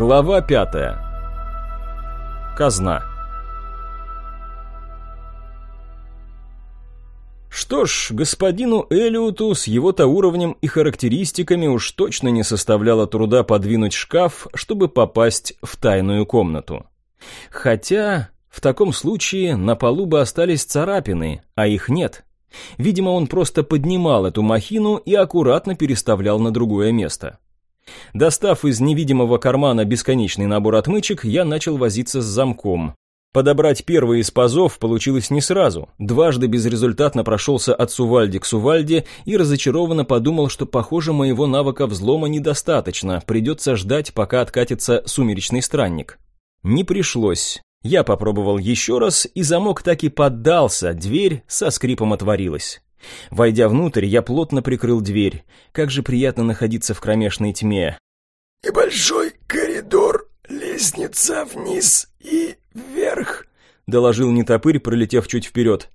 Глава пятая. Казна. Что ж, господину Элиоту с его-то уровнем и характеристиками уж точно не составляло труда подвинуть шкаф, чтобы попасть в тайную комнату. Хотя, в таком случае на полу бы остались царапины, а их нет. Видимо, он просто поднимал эту махину и аккуратно переставлял на другое место. Достав из невидимого кармана бесконечный набор отмычек, я начал возиться с замком. Подобрать первый из пазов получилось не сразу. Дважды безрезультатно прошелся от Сувальди к Сувальде и разочарованно подумал, что, похоже, моего навыка взлома недостаточно, придется ждать, пока откатится сумеречный странник. Не пришлось. Я попробовал еще раз, и замок так и поддался, дверь со скрипом отворилась. Войдя внутрь, я плотно прикрыл дверь. Как же приятно находиться в кромешной тьме. «Небольшой коридор, лестница вниз и вверх», — доложил нетопырь, пролетев чуть вперед.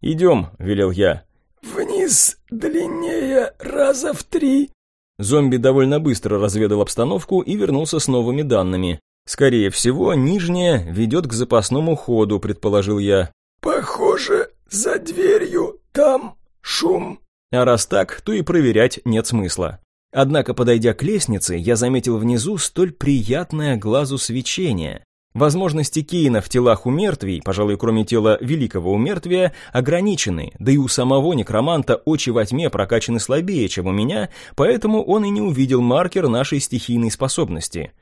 «Идем», — велел я. «Вниз длиннее раза в три». Зомби довольно быстро разведал обстановку и вернулся с новыми данными. «Скорее всего, нижняя ведет к запасному ходу», — предположил я. «Похоже, за дверью там шум. А раз так, то и проверять нет смысла. Однако, подойдя к лестнице, я заметил внизу столь приятное глазу свечение. Возможности Кейна в телах у мертвей, пожалуй, кроме тела великого умертвия, ограничены, да и у самого некроманта очи во тьме прокачаны слабее, чем у меня, поэтому он и не увидел маркер нашей стихийной способности.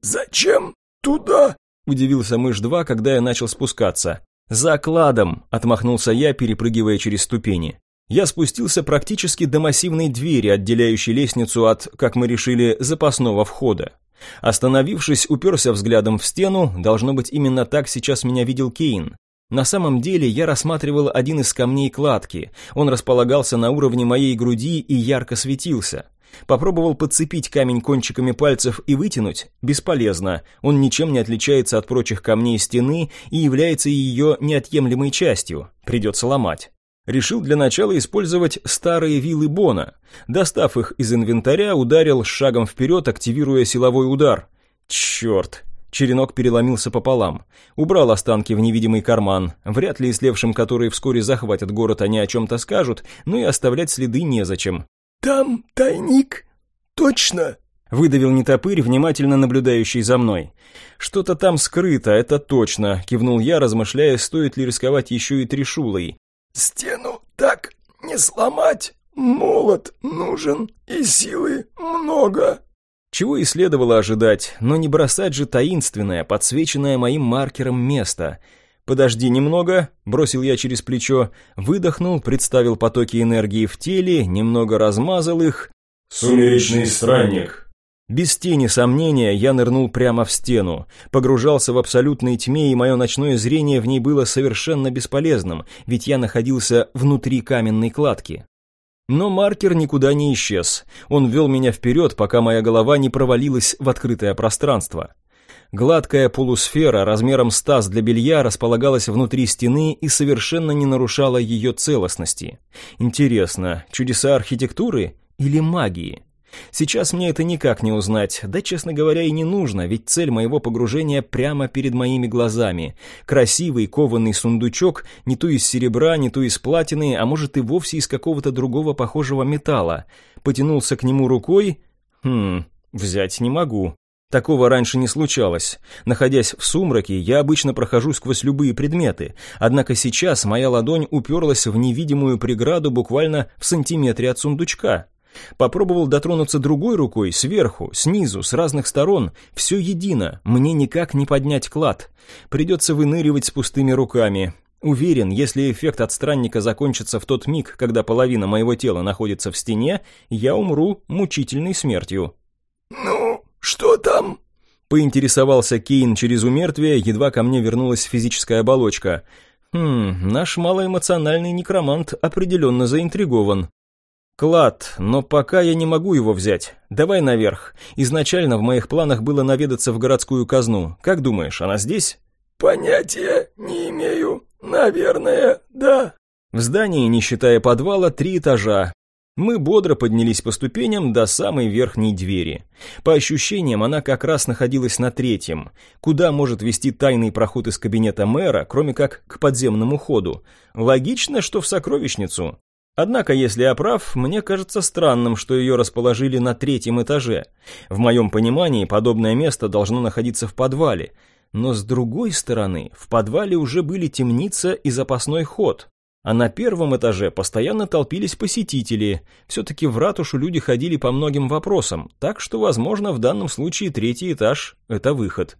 «Зачем туда?» – удивился мышь-2, когда я начал спускаться. «Закладом!» – отмахнулся я, перепрыгивая через ступени. Я спустился практически до массивной двери, отделяющей лестницу от, как мы решили, запасного входа. Остановившись, уперся взглядом в стену, должно быть, именно так сейчас меня видел Кейн. На самом деле я рассматривал один из камней кладки. Он располагался на уровне моей груди и ярко светился. Попробовал подцепить камень кончиками пальцев и вытянуть? Бесполезно. Он ничем не отличается от прочих камней стены и является ее неотъемлемой частью. Придется ломать решил для начала использовать старые вилы Бона. Достав их из инвентаря, ударил шагом вперед, активируя силовой удар. Черт! Черенок переломился пополам. Убрал останки в невидимый карман. Вряд ли ислевшим, которые вскоре захватят город, они о чем-то скажут, но и оставлять следы незачем. «Там тайник? Точно?» Выдавил нетопырь, внимательно наблюдающий за мной. «Что-то там скрыто, это точно», — кивнул я, размышляя, стоит ли рисковать еще и трешулой. Стену так не сломать. Молот нужен, и силы много. Чего и следовало ожидать, но не бросать же таинственное, подсвеченное моим маркером место. «Подожди немного», — бросил я через плечо, выдохнул, представил потоки энергии в теле, немного размазал их. «Сумеречный странник», без тени сомнения я нырнул прямо в стену, погружался в абсолютной тьме, и мое ночное зрение в ней было совершенно бесполезным, ведь я находился внутри каменной кладки. Но маркер никуда не исчез. Он вел меня вперед, пока моя голова не провалилась в открытое пространство. Гладкая полусфера размером с таз для белья располагалась внутри стены и совершенно не нарушала ее целостности. Интересно, чудеса архитектуры или магии? Сейчас мне это никак не узнать, да, честно говоря, и не нужно, ведь цель моего погружения прямо перед моими глазами. Красивый кованный сундучок, не то из серебра, не то из платины, а может и вовсе из какого-то другого похожего металла. Потянулся к нему рукой... Хм, взять не могу. Такого раньше не случалось. Находясь в сумраке, я обычно прохожу сквозь любые предметы, однако сейчас моя ладонь уперлась в невидимую преграду буквально в сантиметре от сундучка. Попробовал дотронуться другой рукой, сверху, снизу, с разных сторон. Все едино, мне никак не поднять клад. Придется выныривать с пустыми руками. Уверен, если эффект от странника закончится в тот миг, когда половина моего тела находится в стене, я умру мучительной смертью. «Ну, что там?» Поинтересовался Кейн через умертвие, едва ко мне вернулась физическая оболочка. «Хм, наш малоэмоциональный некромант определенно заинтригован». «Клад, но пока я не могу его взять. Давай наверх. Изначально в моих планах было наведаться в городскую казну. Как думаешь, она здесь?» «Понятия не имею. Наверное, да». В здании, не считая подвала, три этажа. Мы бодро поднялись по ступеням до самой верхней двери. По ощущениям, она как раз находилась на третьем. Куда может вести тайный проход из кабинета мэра, кроме как к подземному ходу? Логично, что в сокровищницу. Однако, если я прав, мне кажется странным, что ее расположили на третьем этаже. В моем понимании, подобное место должно находиться в подвале. Но с другой стороны, в подвале уже были темница и запасной ход. А на первом этаже постоянно толпились посетители. Все-таки в ратушу люди ходили по многим вопросам, так что, возможно, в данном случае третий этаж – это выход.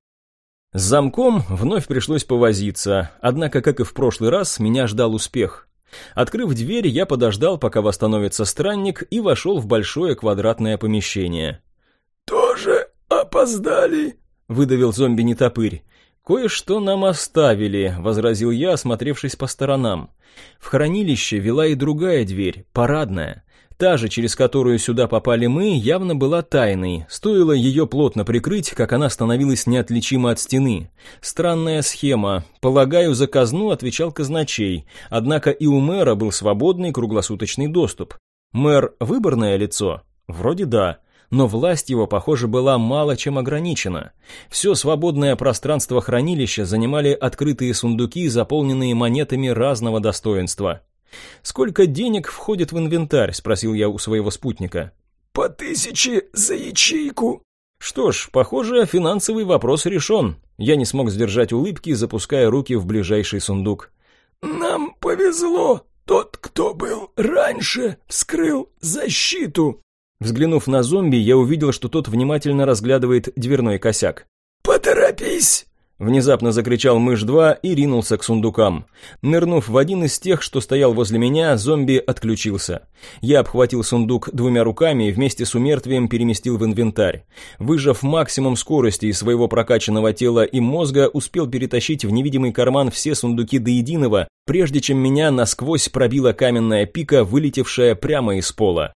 С замком вновь пришлось повозиться, однако, как и в прошлый раз, меня ждал успех. Открыв дверь, я подождал, пока восстановится странник, и вошел в большое квадратное помещение. «Тоже опоздали?» – выдавил зомби-нетопырь. «Кое-что нам оставили», — возразил я, осмотревшись по сторонам. В хранилище вела и другая дверь, парадная. Та же, через которую сюда попали мы, явно была тайной. Стоило ее плотно прикрыть, как она становилась неотличима от стены. Странная схема. Полагаю, за казну отвечал казначей. Однако и у мэра был свободный круглосуточный доступ. Мэр – выборное лицо? Вроде да но власть его, похоже, была мало чем ограничена. Все свободное пространство хранилища занимали открытые сундуки, заполненные монетами разного достоинства. «Сколько денег входит в инвентарь?» – спросил я у своего спутника. «По тысяче за ячейку». Что ж, похоже, финансовый вопрос решен. Я не смог сдержать улыбки, запуская руки в ближайший сундук. «Нам повезло. Тот, кто был раньше, вскрыл защиту». Взглянув на зомби, я увидел, что тот внимательно разглядывает дверной косяк. «Поторопись!» Внезапно закричал мышь-2 и ринулся к сундукам. Нырнув в один из тех, что стоял возле меня, зомби отключился. Я обхватил сундук двумя руками и вместе с умертвием переместил в инвентарь. Выжав максимум скорости из своего прокачанного тела и мозга, успел перетащить в невидимый карман все сундуки до единого, прежде чем меня насквозь пробила каменная пика, вылетевшая прямо из пола.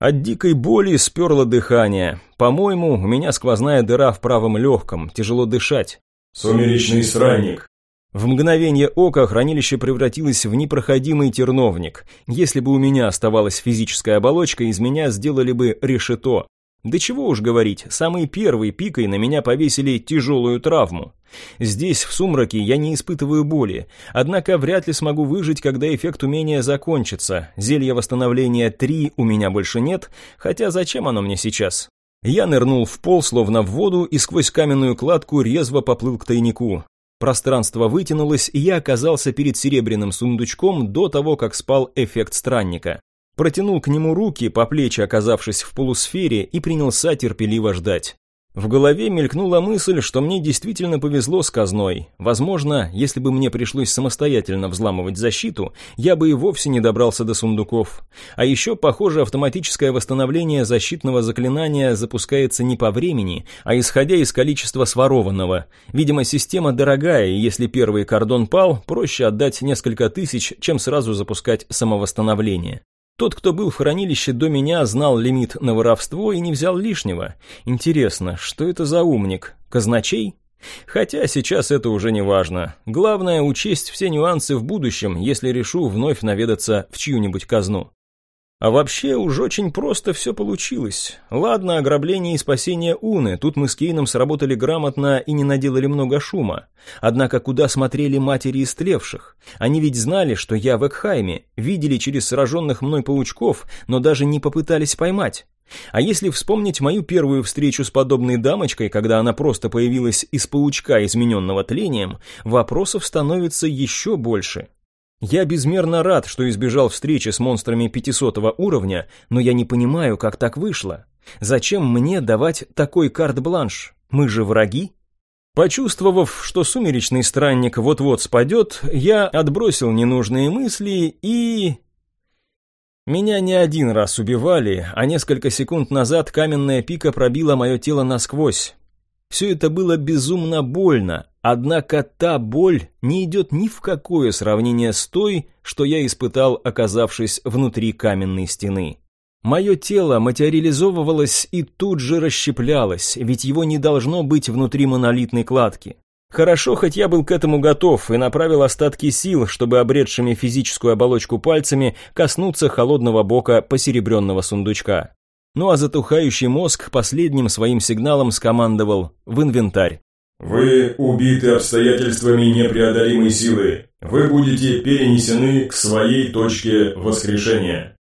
От дикой боли сперло дыхание. По-моему, у меня сквозная дыра в правом легком, тяжело дышать. Сумеречный странник. В мгновение ока хранилище превратилось в непроходимый терновник. Если бы у меня оставалась физическая оболочка, из меня сделали бы решето. Да чего уж говорить, самый первый пикой на меня повесили тяжелую травму. Здесь, в сумраке, я не испытываю боли, однако вряд ли смогу выжить, когда эффект умения закончится. Зелья восстановления 3 у меня больше нет, хотя зачем оно мне сейчас? Я нырнул в пол, словно в воду, и сквозь каменную кладку резво поплыл к тайнику. Пространство вытянулось, и я оказался перед серебряным сундучком до того, как спал эффект странника протянул к нему руки, по плечи оказавшись в полусфере, и принялся терпеливо ждать. В голове мелькнула мысль, что мне действительно повезло с казной. Возможно, если бы мне пришлось самостоятельно взламывать защиту, я бы и вовсе не добрался до сундуков. А еще, похоже, автоматическое восстановление защитного заклинания запускается не по времени, а исходя из количества сворованного. Видимо, система дорогая, и если первый кордон пал, проще отдать несколько тысяч, чем сразу запускать самовосстановление. Тот, кто был в хранилище до меня, знал лимит на воровство и не взял лишнего. Интересно, что это за умник? Казначей? Хотя сейчас это уже не важно. Главное учесть все нюансы в будущем, если решу вновь наведаться в чью-нибудь казну. А вообще уж очень просто все получилось. Ладно, ограбление и спасение Уны, тут мы с Кейном сработали грамотно и не наделали много шума. Однако куда смотрели матери истлевших? Они ведь знали, что я в Экхайме, видели через сраженных мной паучков, но даже не попытались поймать. А если вспомнить мою первую встречу с подобной дамочкой, когда она просто появилась из паучка, измененного тлением, вопросов становится еще больше. Я безмерно рад, что избежал встречи с монстрами 500 уровня, но я не понимаю, как так вышло. Зачем мне давать такой карт-бланш? Мы же враги? Почувствовав, что сумеречный странник вот-вот спадет, я отбросил ненужные мысли и... Меня не один раз убивали, а несколько секунд назад каменная пика пробила мое тело насквозь. Все это было безумно больно, Однако та боль не идет ни в какое сравнение с той, что я испытал, оказавшись внутри каменной стены. Мое тело материализовывалось и тут же расщеплялось, ведь его не должно быть внутри монолитной кладки. Хорошо, хоть я был к этому готов и направил остатки сил, чтобы обретшими физическую оболочку пальцами коснуться холодного бока посеребренного сундучка. Ну а затухающий мозг последним своим сигналом скомандовал «в инвентарь». Вы убиты обстоятельствами непреодолимой силы. Вы будете перенесены к своей точке воскрешения.